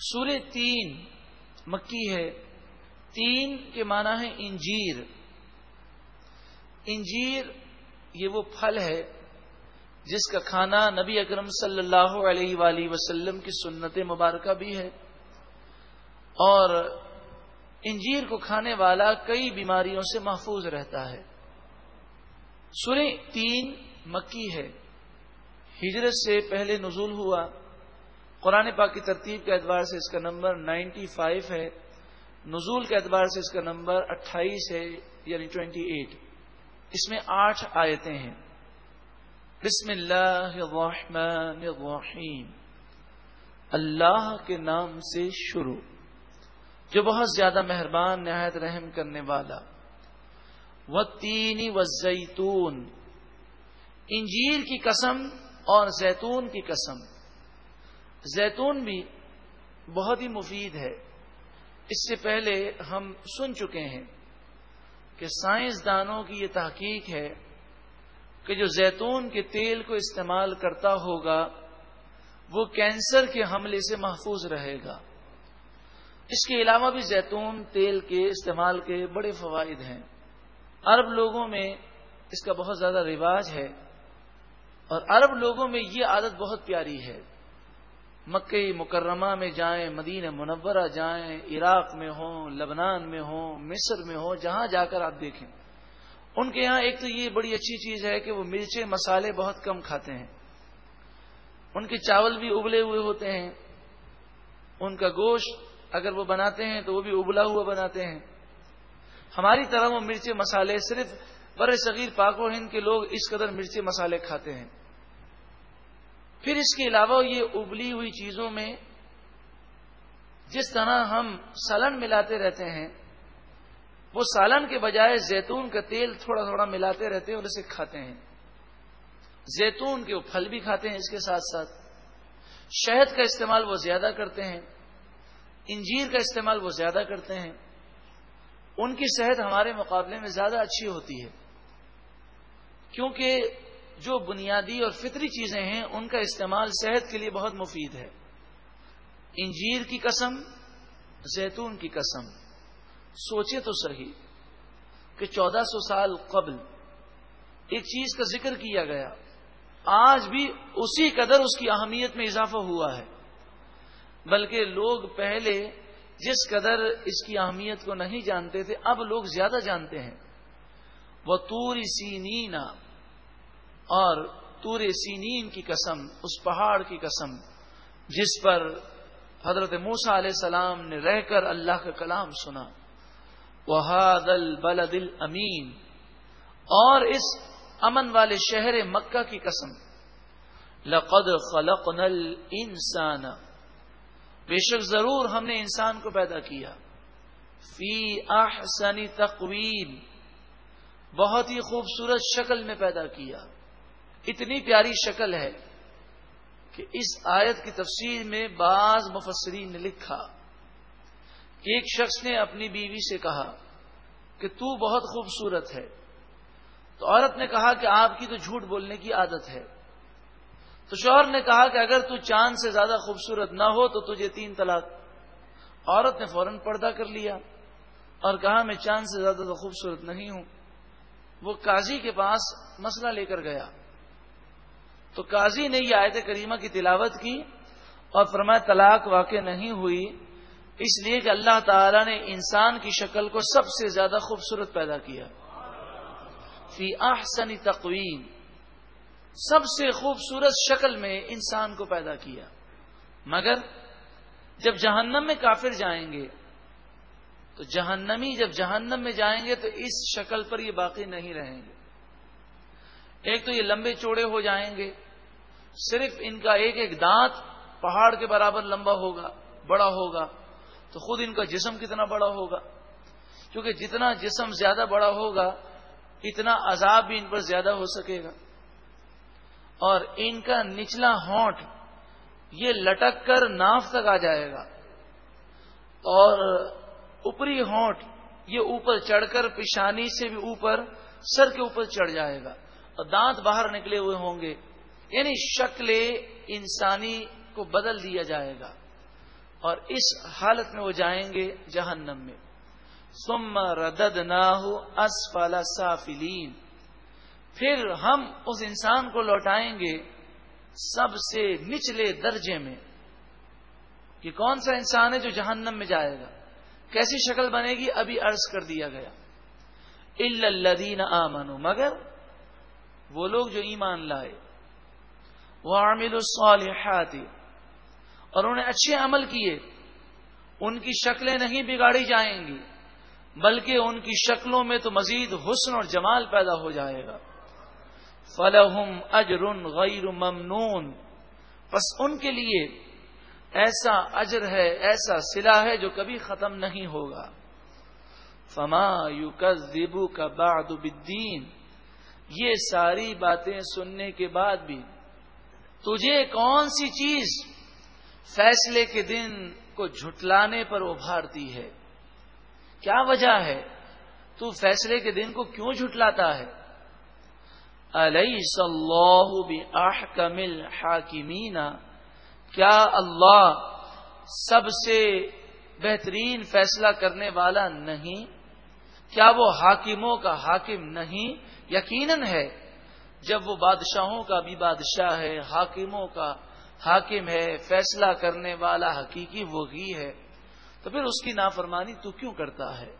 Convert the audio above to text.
سورہ تین مکی ہے۔ تین کے معنی ہے انجیر۔ انجیر یہ وہ پھل ہے جس کا کھانا نبی اکرم صلی اللہ علیہ وآلہ وسلم کی سنت مبارکہ بھی ہے۔ اور انجیر کو کھانے والا کئی بیماریوں سے محفوظ رہتا ہے۔ سورہ تین مکی ہے۔ ہجرت سے پہلے نزول ہوا۔ قرآن پاک کی ترتیب کے اعتبار سے اس کا نمبر نائنٹی فائیو ہے، نزول کے اعتبار سے اس کا نمبر اٹھائیس ہے یعنی ٹوینٹی ایٹ۔ اس میں آٹھ آیتیں ہیں۔ بسم اللہ الرحمن الرحیم۔ اللہ کے نام سے شروع۔ جو بہت زیادہ مہربان، نہایت رحم کرنے والا۔ وہ تینی و زیتون انجیر کی قسم اور زیتون کی قسم۔ زیتون بھی بہت ہی مفید ہے۔ اس سے پہلے ہم سن چکے ہیں کہ سائنسدانوں کی یہ تحقیق ہے کہ جو زیتون کے تیل کو استعمال کرتا ہوگا، وہ کینسر کے حملے سے محفوظ رہے گا۔ اس کے علاوہ بھی زیتون تیل کے استعمال کے بڑے فوائد ہیں۔ عرب لوگوں میں اس کا بہت زیادہ رواج ہے اور عرب لوگوں میں یہ عادت بہت پیاری ہے۔ مکئی مکرمہ میں جائیں، مدینہ منورہ جائیں، عراق میں ہوں، لبنان میں ہوں، مصر میں ہوں، جہاں جا کر آپ دیکھیں۔ ان کے یہاں ایک تو یہ بڑی اچھی چیز ہے کہ وہ مرچے، مسالے بہت کم کھاتے ہیں۔ ان کے چاول بھی ابلے ہوئے ہوتے ہیں۔ ان کا گوشت اگر وہ بناتے ہیں تو وہ بھی ابلا ہوا بناتے ہیں۔ ہماری طرح وہ مرچے، مسالے، صرف بر صغیر پاک و ہند کے لوگ اس قدر مرچے، مسالے کھاتے ہیں۔ پھر اس کے علاوہ یہ ابلی ہوئی چیزوں میں جس طرح ہم سالن ملاتے رہتے ہیں، وہ سالن کے بجائے زیتون کا تیل تھوڑا تھوڑا ملاتے رہتے ہیں اور اسے کھاتے ہیں۔ زیتون کے وہ پھل بھی کھاتے ہیں اس کے ساتھ ساتھ۔ شہد کا استعمال وہ زیادہ کرتے ہیں۔ انجیر کا استعمال وہ زیادہ کرتے ہیں۔ ان کی صحت ہمارے مقابلے میں زیادہ اچھی ہوتی ہے۔ کیونکہ جو بنیادی اور فطری چیزیں ہیں، ان کا استعمال صحت کے لیے بہت مفید ہے۔ انجیر کی قسم، زیتون کی قسم۔ سوچے تو صحیح کہ چودہ سو سال قبل ایک چیز کا ذکر کیا گیا۔ آج بھی اسی قدر اس کی اہمیت میں اضافہ ہوا ہے۔ بلکہ لوگ پہلے جس قدر اس کی اہمیت کو نہیں جانتے تھے، اب لوگ زیادہ جانتے ہیں۔ وہ توری سینینا اور تور سینین کی قسم، اس پہاڑ کی قسم، جس پر حضرت موسا علیہ السلام نے رہ کر اللہ کا کلام سنا۔ وہ دل امین اور اس امن والے شہر مکہ کی قسم۔ لقد خلق نل انسان بے شک ضرور ہم نے انسان کو پیدا کیا۔ فی احسنی تقویم بہت ہی خوبصورت شکل میں پیدا کیا۔ اتنی پیاری شکل ہے کہ اس آیت کی تفسیر میں بعض مفسرین نے لکھا۔ کہ ایک شخص نے اپنی بیوی سے کہا کہ تو بہت خوبصورت ہے۔ تو عورت نے کہا کہ آپ کی تو جھوٹ بولنے کی عادت ہے۔ تو شوہر نے کہا کہ اگر تو چاند سے زیادہ خوبصورت نہ ہو تو تجھے تین طلاق۔ عورت نے فوراً پردہ کر لیا اور کہا، میں چاند سے زیادہ تو خوبصورت نہیں ہوں۔ وہ قاضی کے پاس مسئلہ لے کر گیا۔ تو قاضی نے یہ آیت کریمہ کی تلاوت کی اور فرمایا طلاق واقع نہیں ہوئی، اس لیے کہ اللہ تعالی نے انسان کی شکل کو سب سے زیادہ خوبصورت پیدا کیا۔ فی احسن تقویم، سب سے خوبصورت شکل میں انسان کو پیدا کیا۔ مگر جب جہنم میں کافر جائیں گے، تو جہنمی جب جہنم میں جائیں گے تو اس شکل پر یہ باقی نہیں رہیں گے۔ ایک تو یہ لمبے چوڑے ہو جائیں گے، صرف ان کا ایک ایک دانت پہاڑ کے برابر لمبا ہوگا، بڑا ہوگا، تو خود ان کا جسم کتنا بڑا ہوگا؟ کیونکہ جتنا جسم زیادہ بڑا ہوگا، اتنا عذاب بھی ان پر زیادہ ہو سکے گا۔ اور ان کا نچلا ہونٹ یہ لٹک کر ناف تک آ جائے گا۔ اور اوپری ہونٹ یہ اوپر چڑھ کر پیشانی سے بھی اوپر، سر کے اوپر چڑھ جائے گا۔ اور دانت باہر نکلے ہوئے ہوں گے۔ یعنی شکل انسانی کو بدل دیا جائے گا۔ اور اس حالت میں وہ جائیں گے جہنم میں۔ سم ردد نہ ہو سافلین۔ پھر ہم اس انسان کو لوٹائیں گے سب سے نچلے درجے میں۔ یہ کون سا انسان ہے جو جہنم میں جائے گا؟ کیسی شکل بنے گی؟ ابھی عرض کر دیا گیا۔ الدین آمنو مگر وہ لوگ جو ایمان لائے۔ وہ عامل الصالحات۔ اور انہوں نے اچھے عمل کیے۔ ان کی شکلیں نہیں بگاڑی جائیں گی، بلکہ ان کی شکلوں میں تو مزید حسن اور جمال پیدا ہو جائے گا۔ فلحم اجر غیر ممنون۔ بس ان کے لیے ایسا اجر ہے، ایسا سلا ہے جو کبھی ختم نہیں ہوگا۔ فما یو زیبو کا باد الدین یہ ساری باتیں سننے کے بعد بھی تجھے کون سی چیز فیصلے کے دن کو جھٹلانے پر ابھارتی ہے؟ کیا وجہ ہے؟ تو فیصلے کے دن کو کیوں جھٹلاتا ہے؟ علیہ اللہ کمل حاکمین کیا اللہ سب سے بہترین فیصلہ کرنے والا نہیں؟ کیا وہ حاکموں کا حاکم نہیں؟ یقیناً ہے۔ جب وہ بادشاہوں کا بھی بادشاہ ہے، حاکموں کا حاکم ہے، فیصلہ کرنے والا حقیقی وہی ہے۔ تو پھر اس کی نافرمانی تو کیوں کرتا ہے؟